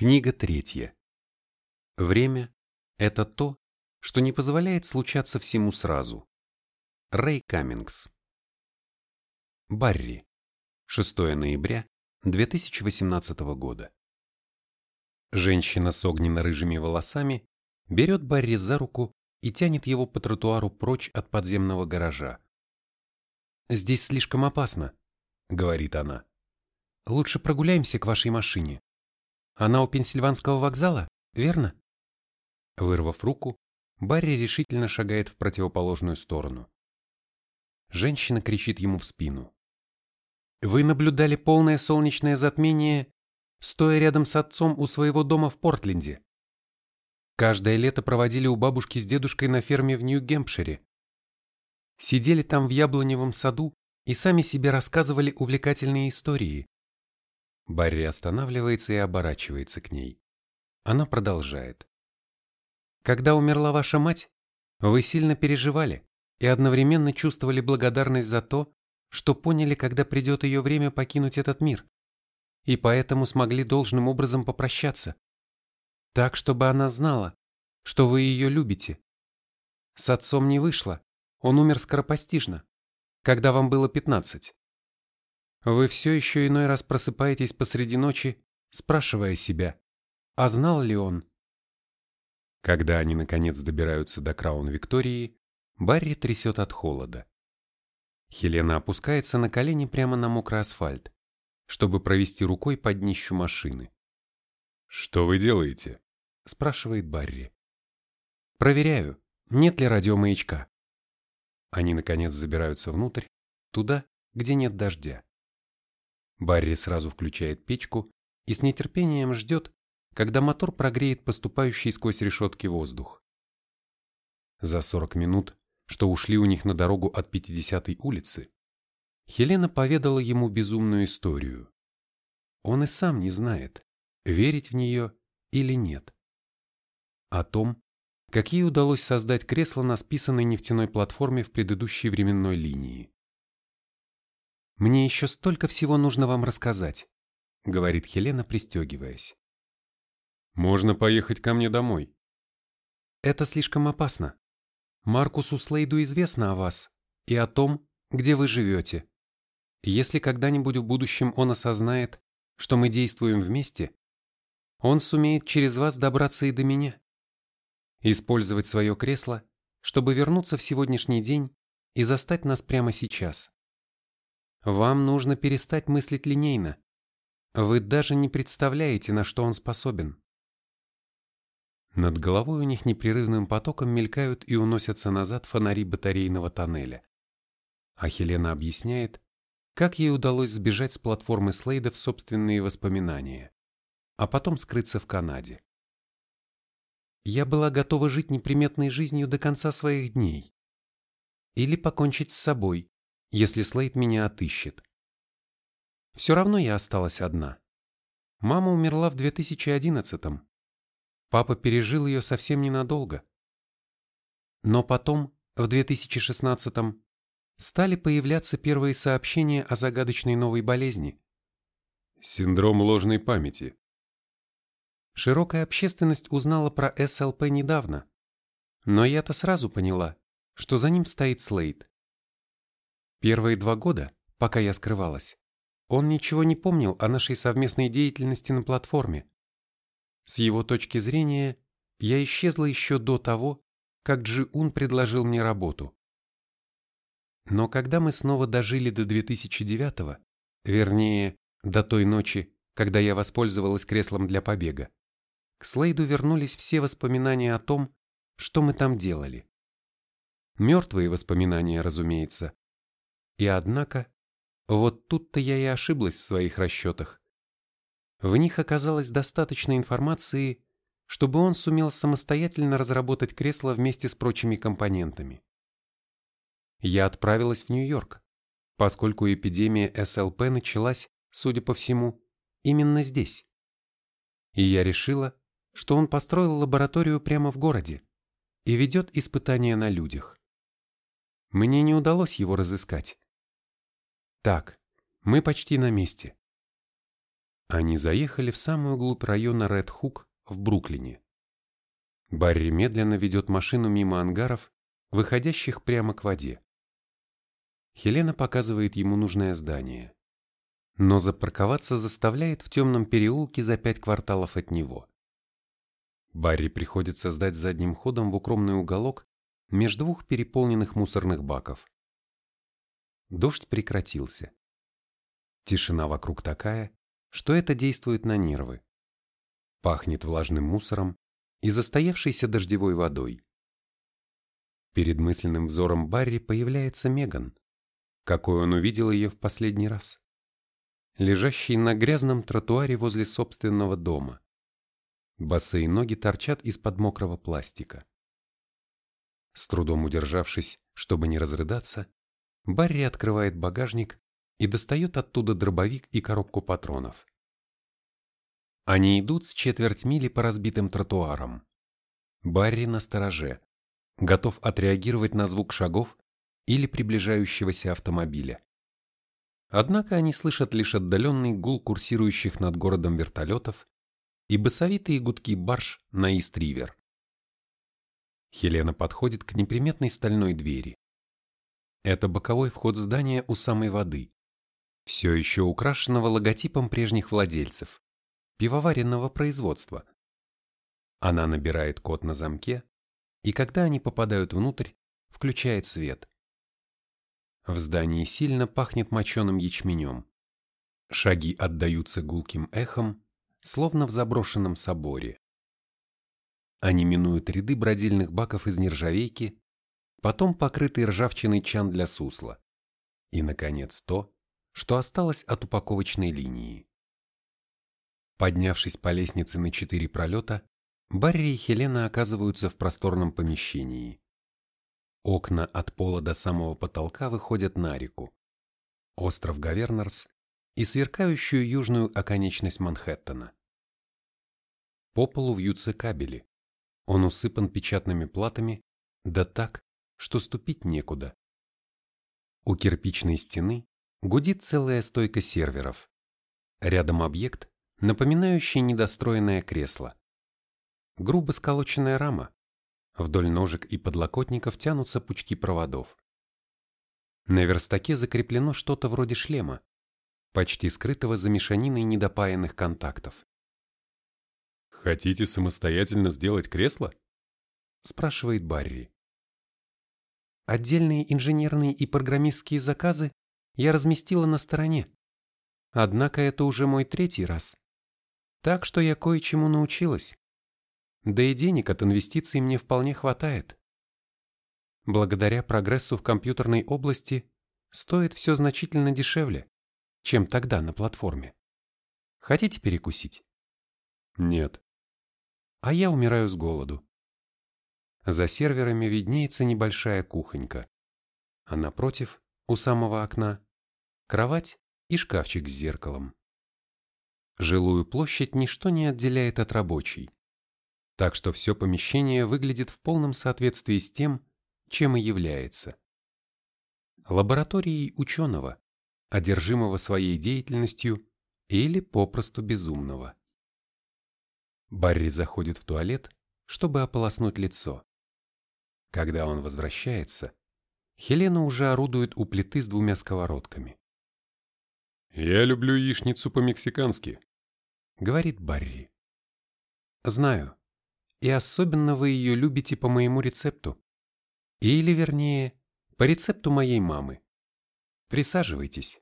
Книга третья. Время – это то, что не позволяет случаться всему сразу. Рэй Каммингс. Барри. 6 ноября 2018 года. Женщина с огненно-рыжими волосами берет Барри за руку и тянет его по тротуару прочь от подземного гаража. «Здесь слишком опасно», — говорит она. «Лучше прогуляемся к вашей машине. Она у Пенсильванского вокзала, верно?» Вырвав руку, Барри решительно шагает в противоположную сторону. Женщина кричит ему в спину. «Вы наблюдали полное солнечное затмение, стоя рядом с отцом у своего дома в Портленде. Каждое лето проводили у бабушки с дедушкой на ферме в Нью-Гемпшире. Сидели там в яблоневом саду и сами себе рассказывали увлекательные истории. Барри останавливается и оборачивается к ней. Она продолжает. Когда умерла ваша мать, вы сильно переживали и одновременно чувствовали благодарность за то, что поняли, когда придет ее время покинуть этот мир, и поэтому смогли должным образом попрощаться. Так, чтобы она знала, что вы ее любите. С отцом не вышло, он умер скоропостижно, когда вам было пятнадцать. Вы все еще иной раз просыпаетесь посреди ночи, спрашивая себя, а знал ли он? Когда они наконец добираются до Краун-Виктории, Барри трясет от холода. Хелена опускается на колени прямо на мокрый асфальт, чтобы провести рукой под днищу машины. «Что вы делаете?» – спрашивает Барри. «Проверяю, нет ли радиомаячка». Они, наконец, забираются внутрь, туда, где нет дождя. Барри сразу включает печку и с нетерпением ждет, когда мотор прогреет поступающий сквозь решетки воздух. За 40 минут, что ушли у них на дорогу от 50-й улицы, Хелена поведала ему безумную историю. Он и сам не знает, верить в нее или нет. О том, как ей удалось создать кресло на списанной нефтяной платформе в предыдущей временной линии. «Мне еще столько всего нужно вам рассказать», — говорит Хелена, пристегиваясь. «Можно поехать ко мне домой». «Это слишком опасно. Маркусу Слейду известно о вас и о том, где вы живете. Если когда-нибудь в будущем он осознает, что мы действуем вместе, он сумеет через вас добраться и до меня. Использовать свое кресло, чтобы вернуться в сегодняшний день и застать нас прямо сейчас. Вам нужно перестать мыслить линейно. Вы даже не представляете, на что он способен. Над головой у них непрерывным потоком мелькают и уносятся назад фонари батарейного тоннеля. А Хелена объясняет, как ей удалось сбежать с платформы Слейда в собственные воспоминания, а потом скрыться в Канаде. Я была готова жить неприметной жизнью до конца своих дней. Или покончить с собой, если Слейд меня отыщет. Все равно я осталась одна. Мама умерла в 2011-м. Папа пережил ее совсем ненадолго. Но потом, в 2016-м, стали появляться первые сообщения о загадочной новой болезни. Синдром ложной памяти. Широкая общественность узнала про СЛП недавно. Но я-то сразу поняла, что за ним стоит Слейд. Первые два года, пока я скрывалась, он ничего не помнил о нашей совместной деятельности на платформе. С его точки зрения, я исчезла еще до того, как Джи Ун предложил мне работу. Но когда мы снова дожили до 2009-го, вернее, до той ночи, когда я воспользовалась креслом для побега, к Слейду вернулись все воспоминания о том, что мы там делали. Мертвые воспоминания, разумеется, и однако, вот тут-то я и ошиблась в своих расчетах. В них оказалось достаточно информации, чтобы он сумел самостоятельно разработать кресло вместе с прочими компонентами. Я отправилась в Нью-Йорк, поскольку эпидемия СЛП началась, судя по всему, именно здесь. И я решила, что он построил лабораторию прямо в городе и ведет испытания на людях. Мне не удалось его разыскать, так, мы почти на месте. Они заехали в самую глубь района Ред-Хук в Бруклине. Барри медленно ведет машину мимо ангаров, выходящих прямо к воде. Хелена показывает ему нужное здание. Но запарковаться заставляет в темном переулке за пять кварталов от него. Барри приходится сдать задним ходом в укромный уголок между двух переполненных мусорных баков. Дождь прекратился. Тишина вокруг такая, что это действует на нервы. Пахнет влажным мусором и застоявшейся дождевой водой. Перед мысленным взором Барри появляется Меган, какой он увидел ее в последний раз. Лежащий на грязном тротуаре возле собственного дома. Босые ноги торчат из-под мокрого пластика. С трудом удержавшись, чтобы не разрыдаться, Барри открывает багажник и достает оттуда дробовик и коробку патронов. Они идут с четверть мили по разбитым тротуарам. Барри на стороже, готов отреагировать на звук шагов или приближающегося автомобиля. Однако они слышат лишь отдаленный гул курсирующих над городом вертолетов и басовитые гудки барж на Ист-Ривер. Хелена подходит к неприметной стальной двери. Это боковой вход здания у самой воды, все еще украшенного логотипом прежних владельцев, пивоваренного производства. Она набирает код на замке, и когда они попадают внутрь, включает свет. В здании сильно пахнет моченым ячменем. Шаги отдаются гулким эхом, словно в заброшенном соборе. Они минуют ряды бродильных баков из нержавейки, потом покрытый ржавчиной чан для сусла. И, наконец, то, что осталось от упаковочной линии. Поднявшись по лестнице на четыре пролета, Барри и Хелена оказываются в просторном помещении. Окна от пола до самого потолка выходят на реку, остров Гавернерс и сверкающую южную оконечность Манхэттена. По полу вьются кабели. Он усыпан печатными платами, да так, что ступить некуда. У кирпичной стены гудит целая стойка серверов. Рядом объект, напоминающий недостроенное кресло. Грубо сколоченная рама. Вдоль ножек и подлокотников тянутся пучки проводов. На верстаке закреплено что-то вроде шлема, почти скрытого за мешаниной недопаянных контактов. «Хотите самостоятельно сделать кресло?» – спрашивает Барри. Отдельные инженерные и программистские заказы я разместила на стороне. Однако это уже мой третий раз. Так что я кое-чему научилась. Да и денег от инвестиций мне вполне хватает. Благодаря прогрессу в компьютерной области стоит все значительно дешевле, чем тогда на платформе. Хотите перекусить? Нет а я умираю с голоду. За серверами виднеется небольшая кухонька, а напротив, у самого окна, кровать и шкафчик с зеркалом. Жилую площадь ничто не отделяет от рабочей, так что все помещение выглядит в полном соответствии с тем, чем и является. Лабораторией ученого, одержимого своей деятельностью или попросту безумного. Барри заходит в туалет, чтобы ополоснуть лицо. Когда он возвращается, Хелена уже орудует у плиты с двумя сковородками. «Я люблю яичницу по-мексикански», — говорит Барри. «Знаю. И особенно вы ее любите по моему рецепту. Или, вернее, по рецепту моей мамы. Присаживайтесь».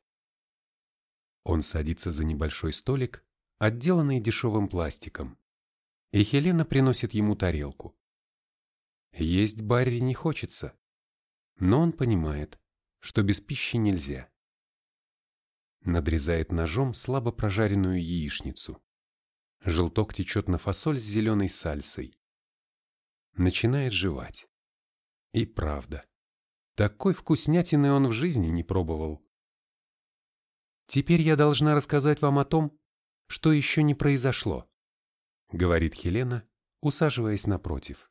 Он садится за небольшой столик, отделанный дешевым пластиком и Хелена приносит ему тарелку. Есть Барри не хочется, но он понимает, что без пищи нельзя. Надрезает ножом слабо прожаренную яичницу. Желток течет на фасоль с зеленой сальсой. Начинает жевать. И правда, такой вкуснятины он в жизни не пробовал. Теперь я должна рассказать вам о том, что еще не произошло. — говорит Хелена, усаживаясь напротив.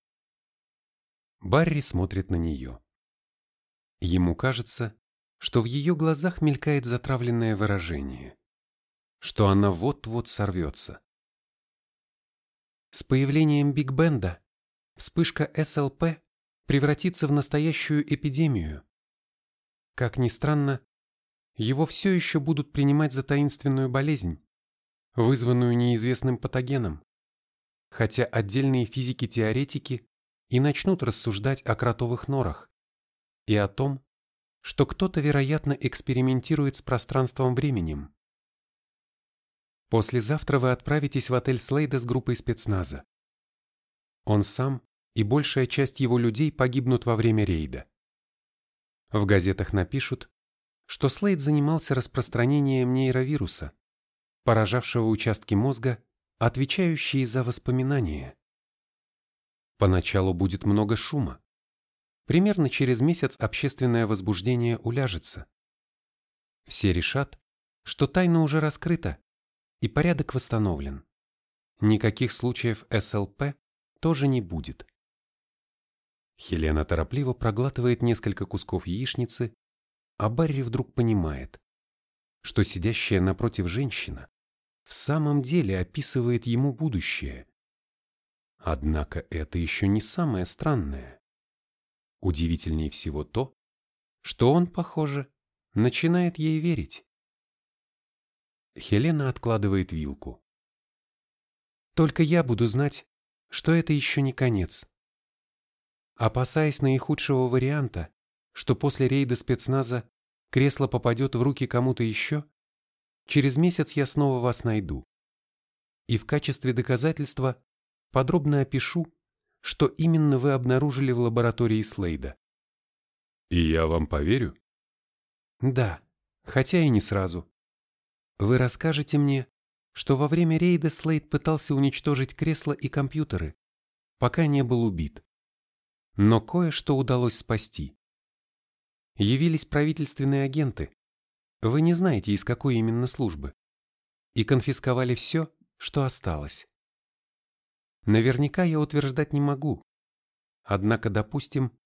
Барри смотрит на нее. Ему кажется, что в ее глазах мелькает затравленное выражение. что она вот-вот сорвется. С появлением Биг Бенда вспышка СЛП превратится в настоящую эпидемию. Как ни странно, его все еще будут принимать за таинственную болезнь, вызванную неизвестным патогеном, хотя отдельные физики-теоретики и начнут рассуждать о кротовых норах и о том, что кто-то, вероятно, экспериментирует с пространством-временем. Послезавтра вы отправитесь в отель Слейда с группой спецназа. Он сам и большая часть его людей погибнут во время рейда. В газетах напишут, что Слейд занимался распространением нейровируса, поражавшего участки мозга, отвечающие за воспоминания. Поначалу будет много шума. Примерно через месяц общественное возбуждение уляжется. Все решат, что тайна уже раскрыта, и порядок восстановлен. Никаких случаев СЛП тоже не будет. Хелена торопливо проглатывает несколько кусков яичницы а Барри вдруг понимает, что сидящая напротив женщина в самом деле описывает ему будущее. Однако это еще не самое странное. Удивительнее всего то, что он, похоже, начинает ей верить. Хелена откладывает вилку. Только я буду знать, что это еще не конец. Опасаясь наихудшего варианта, что после рейда спецназа кресло попадет в руки кому-то еще, через месяц я снова вас найду. И в качестве доказательства подробно опишу, что именно вы обнаружили в лаборатории Слейда. И я вам поверю? Да, хотя и не сразу. Вы расскажете мне, что во время рейда Слейд пытался уничтожить кресло и компьютеры, пока не был убит. Но кое-что удалось спасти явились правительственные агенты, вы не знаете, из какой именно службы, и конфисковали все, что осталось. Наверняка я утверждать не могу, однако, допустим,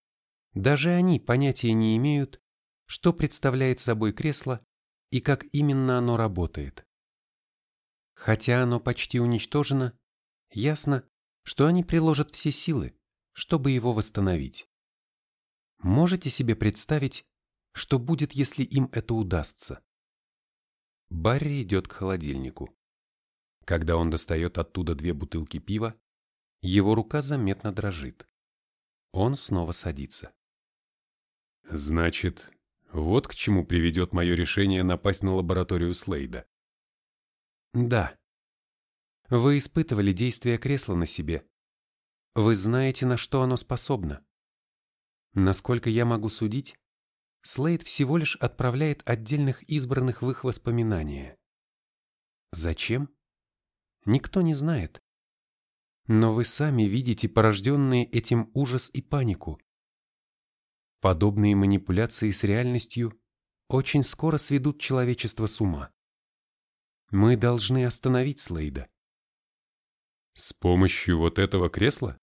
даже они понятия не имеют, что представляет собой кресло и как именно оно работает. Хотя оно почти уничтожено, ясно, что они приложат все силы, чтобы его восстановить. Можете себе представить, что будет, если им это удастся? Барри идет к холодильнику. Когда он достает оттуда две бутылки пива, его рука заметно дрожит. Он снова садится. Значит, вот к чему приведет мое решение напасть на лабораторию Слейда. Да. Вы испытывали действие кресла на себе. Вы знаете, на что оно способно. Насколько я могу судить, Слейд всего лишь отправляет отдельных избранных в их воспоминания. Зачем? Никто не знает. Но вы сами видите порожденные этим ужас и панику. Подобные манипуляции с реальностью очень скоро сведут человечество с ума. Мы должны остановить Слейда. С помощью вот этого кресла?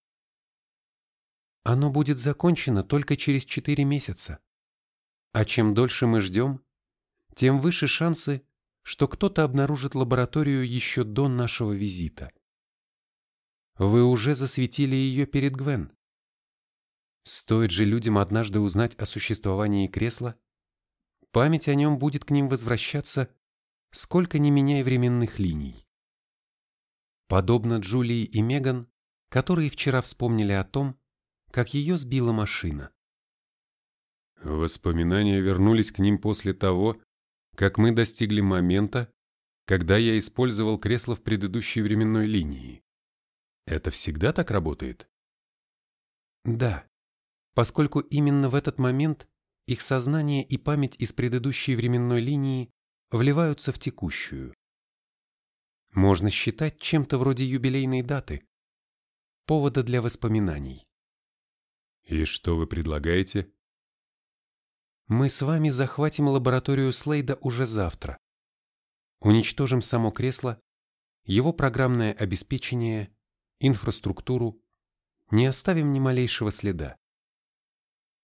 Оно будет закончено только через четыре месяца. А чем дольше мы ждем, тем выше шансы, что кто-то обнаружит лабораторию еще до нашего визита. Вы уже засветили ее перед Гвен. Стоит же людям однажды узнать о существовании кресла, память о нем будет к ним возвращаться, сколько ни меняй временных линий. Подобно Джулии и Меган, которые вчера вспомнили о том, как ее сбила машина. Воспоминания вернулись к ним после того, как мы достигли момента, когда я использовал кресло в предыдущей временной линии. Это всегда так работает? Да, поскольку именно в этот момент их сознание и память из предыдущей временной линии вливаются в текущую. Можно считать чем-то вроде юбилейной даты, повода для воспоминаний. И что вы предлагаете? Мы с вами захватим лабораторию Слейда уже завтра. Уничтожим само кресло, его программное обеспечение, инфраструктуру, не оставим ни малейшего следа.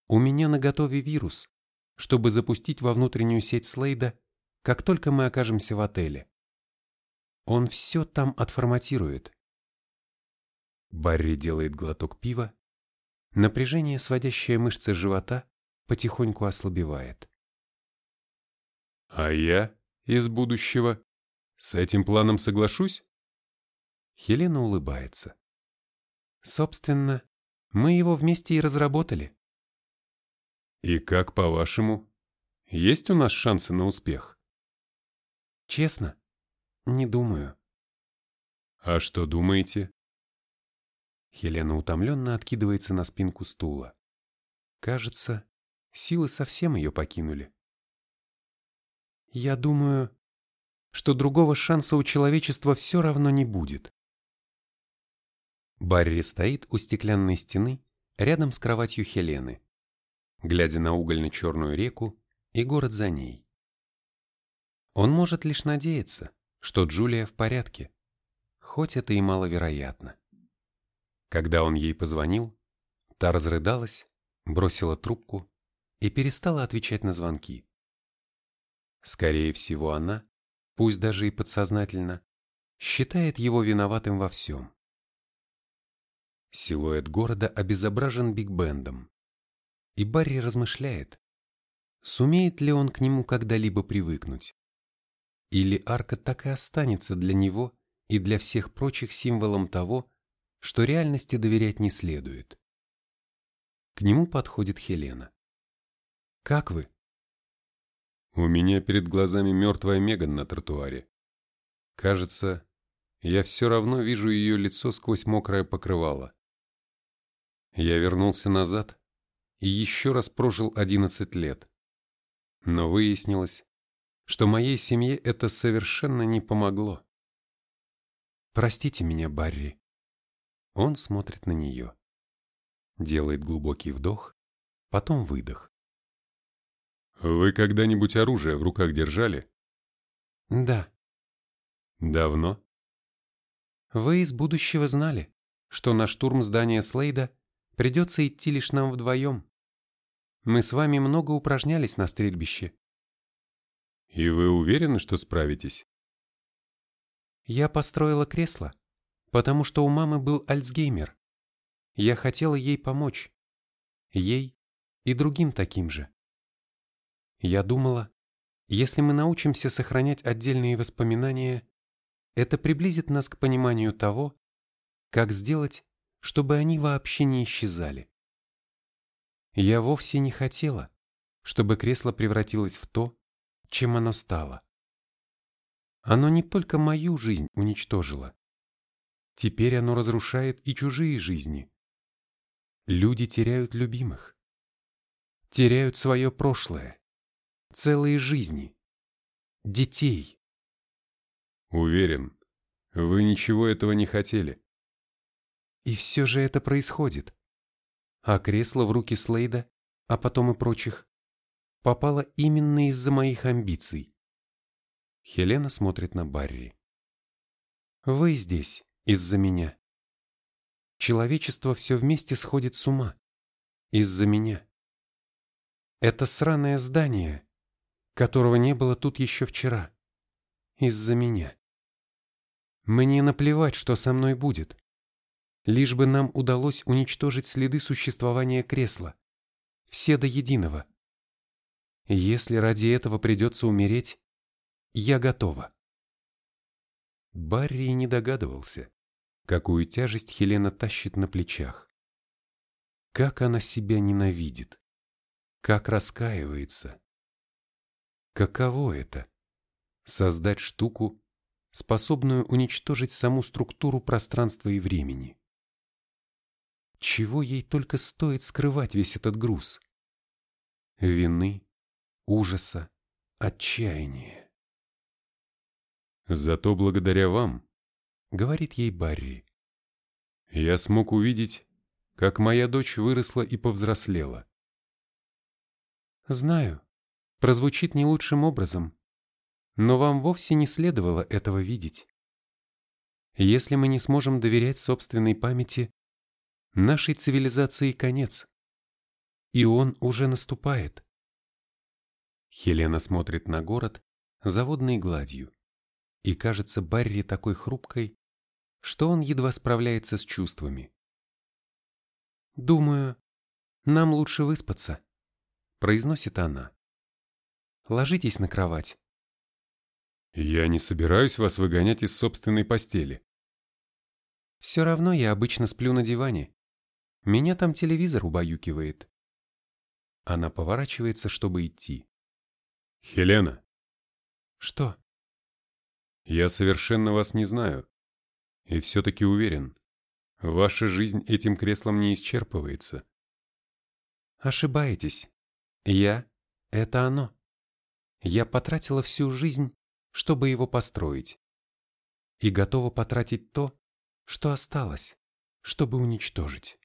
У меня на готове вирус, чтобы запустить во внутреннюю сеть Слейда, как только мы окажемся в отеле. Он все там отформатирует. Барри делает глоток пива. Напряжение, сводящее мышцы живота, потихоньку ослабевает. А я из будущего с этим планом соглашусь? Хелена улыбается. Собственно, мы его вместе и разработали. И как по-вашему, есть у нас шансы на успех? Честно, не думаю. А что думаете? Хелена утомленно откидывается на спинку стула. Кажется, силы совсем ее покинули. Я думаю, что другого шанса у человечества все равно не будет. Барри стоит у стеклянной стены рядом с кроватью Хелены, глядя на угольно-черную реку и город за ней. Он может лишь надеяться, что Джулия в порядке, хоть это и маловероятно. Когда он ей позвонил, та разрыдалась, бросила трубку и перестала отвечать на звонки. Скорее всего, она, пусть даже и подсознательно, считает его виноватым во всем. Силуэт города обезображен Биг-Бендом, и Барри размышляет, сумеет ли он к нему когда-либо привыкнуть. Или арка так и останется для него и для всех прочих символом того, что реальности доверять не следует. К нему подходит Хелена. «Как вы?» У меня перед глазами мертвая Меган на тротуаре. Кажется, я все равно вижу ее лицо сквозь мокрое покрывало. Я вернулся назад и еще раз прожил 11 лет. Но выяснилось, что моей семье это совершенно не помогло. «Простите меня, Барри». Он смотрит на нее. Делает глубокий вдох, потом выдох. Вы когда-нибудь оружие в руках держали? Да. Давно? Вы из будущего знали, что на штурм здания Слейда придется идти лишь нам вдвоем. Мы с вами много упражнялись на стрельбище. И вы уверены, что справитесь? Я построила кресло, потому что у мамы был Альцгеймер. Я хотела ей помочь. Ей и другим таким же. Я думала, если мы научимся сохранять отдельные воспоминания, это приблизит нас к пониманию того, как сделать, чтобы они вообще не исчезали. Я вовсе не хотела, чтобы кресло превратилось в то, чем оно стало. Оно не только мою жизнь уничтожило. Теперь оно разрушает и чужие жизни. Люди теряют любимых. Теряют свое прошлое целые жизни, детей. Уверен, вы ничего этого не хотели. И все же это происходит. А кресло в руки Слейда, а потом и прочих, попало именно из-за моих амбиций. Хелена смотрит на Барри. Вы здесь из-за меня. Человечество все вместе сходит с ума. Из-за меня. Это сраное здание которого не было тут еще вчера. Из-за меня. Мне наплевать, что со мной будет. Лишь бы нам удалось уничтожить следы существования кресла. Все до единого. Если ради этого придется умереть, я готова. Барри не догадывался, какую тяжесть Хелена тащит на плечах. Как она себя ненавидит. Как раскаивается. Каково это? Создать штуку, способную уничтожить саму структуру пространства и времени. Чего ей только стоит скрывать весь этот груз? Вины, ужаса, отчаяния. «Зато благодаря вам», — говорит ей Барри, — «я смог увидеть, как моя дочь выросла и повзрослела». «Знаю», прозвучит не лучшим образом, но вам вовсе не следовало этого видеть. Если мы не сможем доверять собственной памяти, нашей цивилизации конец. И он уже наступает. Хелена смотрит на город заводной гладью И кажется Барри такой хрупкой, что он едва справляется с чувствами. «Думаю, нам лучше выспаться», — произносит она. «Ложитесь на кровать». «Я не собираюсь вас выгонять из собственной постели». «Все равно я обычно сплю на диване. Меня там телевизор убаюкивает». Она поворачивается, чтобы идти. «Хелена!» «Что?» «Я совершенно вас не знаю. И все-таки уверен, ваша жизнь этим креслом не исчерпывается». «Ошибаетесь. Я — это оно. Я потратила всю жизнь, чтобы его построить. И готова потратить то, что осталось, чтобы уничтожить».